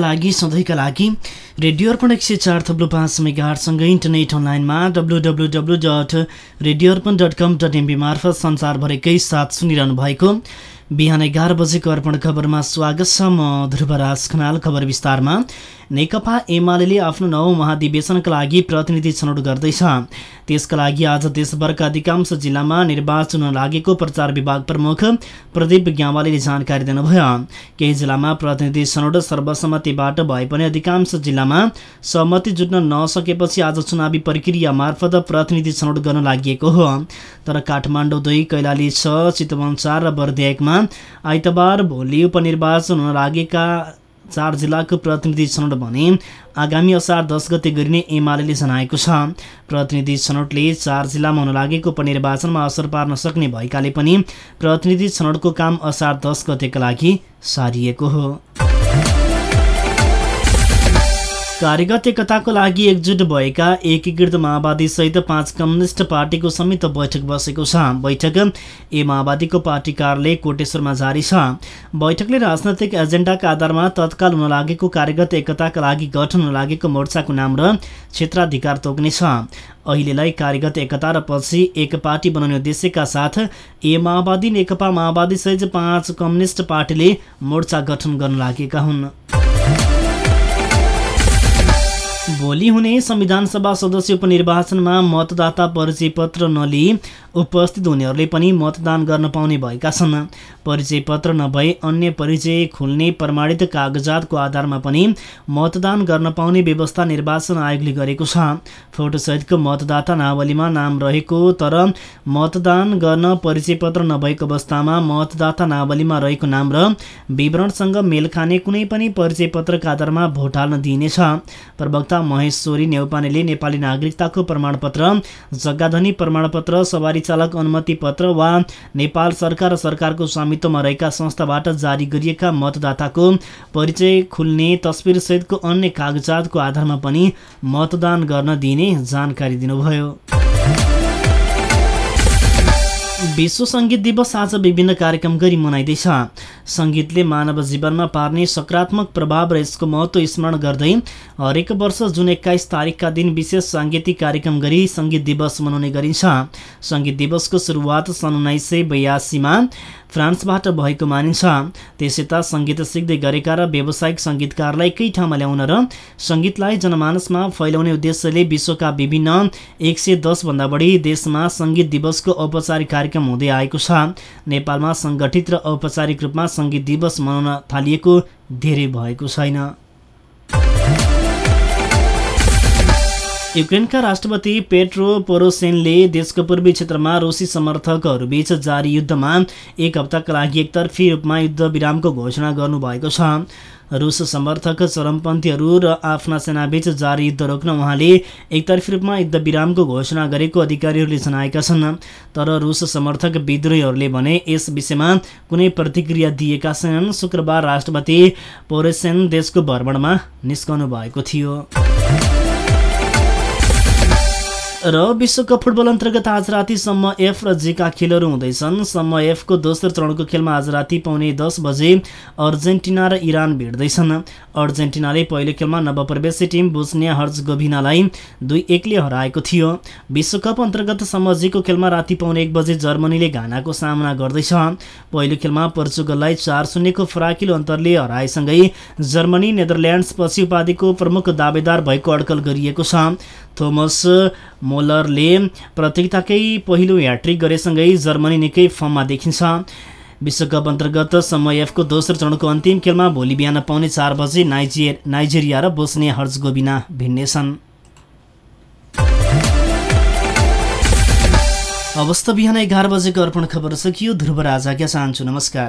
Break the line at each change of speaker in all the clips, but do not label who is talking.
लागि सधैँका लागि रेडियो अर्पण एक सय चार थप्लो पाँच मेगाहरूसँगै इन्टरनेट अनलाइनमा W W W dot radio Arpan dot com dot MP मार्फत संसारभरिकै साथ सुनिरहनु भएको बिहान एघार बजेको अर्पण खबरमा स्वागत छ म ध्रुवराज खनाल खबर विस्तारमा। नेकपा एमाले आफ्नो नौ महाधिवेशनका लागि प्रतिनिधि छनौट गर्दैछ। त्यसका लागि आज देशभरका अधिकांश जिल्लामा निर्वाचन लागेको प्रचार विभाग प्रमुख प्रदीप ग्यावालीले जानकारी दिनुभयो। केही जिल्लामा प्रतिनिधि छनौट सर्वसम्मतिबाट भए पनि अधिकांश जिल्लामा सहमति जुट्न नसकेपछि आज चुनावी प्रक्रिया मार्फत प्रतिनिधि छनौट गर्न लागि हो। तर काठमाडौँ दुई कैलाली छ चितवन चार र बर्दिया आइतबार भोलि उपनिर्वाचन हुन लागेका चार जिल्लाको प्रतिनिधि छनौट भने आगामी असार दस गते गरिने एमाले जनाएको छ। प्रतिनिधि छनौटले चार जिल्लामा हुन लागेको उपनिर्वाचनमा असर पार्न सक्ने भएकाले पनि प्रतिनिधि छनौटको काम असार दस गतेका लागि सारिएको हो। कार्यगत एकताको लागि एकजुट भएका एकीकृत माओवादी सहित पाँच कम्युनिस्ट पार्टीको संयुक्त बैठक बसेको छ। बैठक ए माओवादीको पार्टी कार्यालय कोटेश्वरमा जारी छ। बैठकले राजनैतिक एजेन्डाका आधारमा तत्काल हुन लागेको कार्यगत एकताका लागि गठन लागेको मोर्चाको नाम र क्षेत्राधिकार तोक्नेछ। अहिलेलाई कार्यगत एकता र पछि एक पार्टी बनाउने उद्देश्यका साथ ए माओवादी नेकपा माओवादी सहित पाँच कम्युनिस्ट पार्टीले मोर्चा गठन गर्न लागेका हुन्। भोलि हुने संविधान सभा सदस्य उपनिर्वाचनमा मतदाता परिचय पत्र नलिई उपस्थित हुनेहरूले पनि मतदान गर्न पाउने भएका छन्। परिचय पत्र नभए अन्य परिचय खुल्ने प्रमाणित कागजातको आधारमा पनि मतदान गर्न पाउने व्यवस्था निर्वाचन आयोगले गरेको छ। फोटोसहितको मतदाता नावलीमा नाम रहेको तर मतदान गर्न परिचय पत्र नभएको अवस्थामा मतदाता नावलीमा रहेको नाम र विवरणसँग मेल खाने कुनै पनि परिचय पत्रका आधारमा भोट हाल्न दिइनेछ। प्रवक्ता महेश्वरी नेउपानेले नेपाली नागरिकताको प्रमाणपत्र जग्गाधनी प्रमाणपत्र सवारी चालक अनुमति पत्र वा नेपाल सरकार र सरकारको स्वामित्वमा रहेका संस्थाबाट जारी गरिएका मतदाताको परिचय खुल्ने तस्विरसहितको अन्य कागजातको आधारमा पनि मतदान गर्न दिने जानकारी दिनुभयो। विश्व सङ्गीत दिवस आज विभिन्न कार्यक्रम गरी मनाइँदैछ। सङ्गीतले मानव जीवनमा पार्ने सकारात्मक प्रभाव र यसको महत्त्व स्मरण गर्दै हरेक वर्ष जुन एक्काइस तारिकका दिन विशेष साङ्गीतिक कार्यक्रम गरी सङ्गीत दिवस मनाउने गरिन्छ। सङ्गीत दिवसको सुरुवात सन् उन्नाइस सय बयासीमा फ्रान्सबाट भएको मानिन्छ। त्यसयता सङ्गीत सिक्दै गरेका र व्यावसायिक सङ्गीतकारलाई एकै ठाउँमा ल्याउन र सङ्गीतलाई जनमानसमा फैलाउने उद्देश्यले विश्वका विभिन्न एक सय दसभन्दा बढी देशमा सङ्गीत दिवसको औपचारिक कार्यक्रम हुँदै आएको छ। नेपालमा सङ्गठित र औपचारिक रूपमा सङ्गीत दिवस मनाउन थालिएको धेरै भएको छैन। युक्रेनका राष्ट्रपति पेट्रो पोरोसेनले देशको पूर्वी क्षेत्रमा रुसी समर्थकहरूबीच जारी युद्धमा एक हप्ताका लागि एकतर्फी रूपमा युद्ध विरामको घोषणा गर्नुभएको छ। रुस समर्थक चरमपन्थीहरू र आफ्ना सेनाबीच जारी युद्ध रोक्न उहाँले एकतर्फी रूपमा युद्ध विरामको घोषणा गरेको अधिकारीहरूले जनाएका छन्। तर रुस समर्थक विद्रोहीहरूले भने यस विषयमा कुनै प्रतिक्रिया दिएका छैनन्। शुक्रबार राष्ट्रपति पोरेसेन देशको भ्रमणमा निस्कनु भएको थियो। र विश्वकप फुटबल अन्तर्गत आज रातिसम्म एफ र जीका खेलहरू हुँदैछन्। सम्म एफको दोस्रो चरणको खेलमा आज राति पाउने दस बजे अर्जेन्टिना र इरान भिड्दैछन्। अर्जेन्टिनाले पहिलो खेलमा नवप्रवेशी टिम बुस्निया हर्ज गोभिनालाई दुई एकले हराएको थियो। विश्वकप अन्तर्गत सम्म जीको खेलमा राति पाउने एक बजे जर्मनीले घानाको सामना गर्दैछ। पहिलो खेलमा पोर्चुगललाई चार शून्यको फराकिलो अन्तरले हराएसँगै जर्मनी नेदरल्यान्ड्स पछि उपाधिको प्रमुख दावेदार भएको अड्कल गरिएको छ। थोमस मोलरले प्रतियोगिताकै पहिलो ह्याट्रिक गरेसँगै जर्मनी निकै फर्ममा देखिन्छ। विश्वकप अन्तर्गत समयफको दोस्रो चरणको अन्तिम खेलमा भोलि बिहान पाउने चार बजे नाइजेर नाइजेरिया र बोस्ने हर्जगोबिना भिन्नेछन्। अवस्था बिहान एघार बजेको अर्पण खबर सकियो। ध्रुव राजा चाहन्छु। नमस्कार।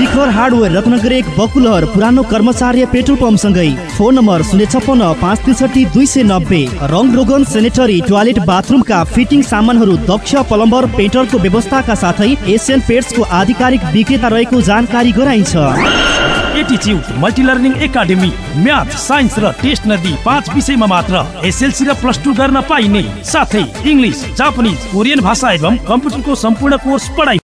शिखर हार्डवेयर रत्नगर एक बकुलहर पुरानो कर्मचारी पेट्रोल पम्पसँगै। फोन नम्बर शून्य छप्पन्न पाँच त्रिसठी दुई सय नब्बे। रङ रोगन सेनेटरी टोयलेट बाथरुमका फिटिङ सामानहरू दक्ष प्लम्बर पेन्टरको व्यवस्थाका साथै एसियन पेट्सको आधिकारिक विक्रेता रहेको जानकारी गराइन्छ।
एटिच्युड multi learning academy math science र टेस्ट नदी पाँच विषयमा मात्र एसएलसी र प्लस टू गर्न पाइने। साथै इङ्ग्लिस जापानिज कोरियन भाषा एवं कम्प्युटरको सम्पूर्ण कोर्स पढाइ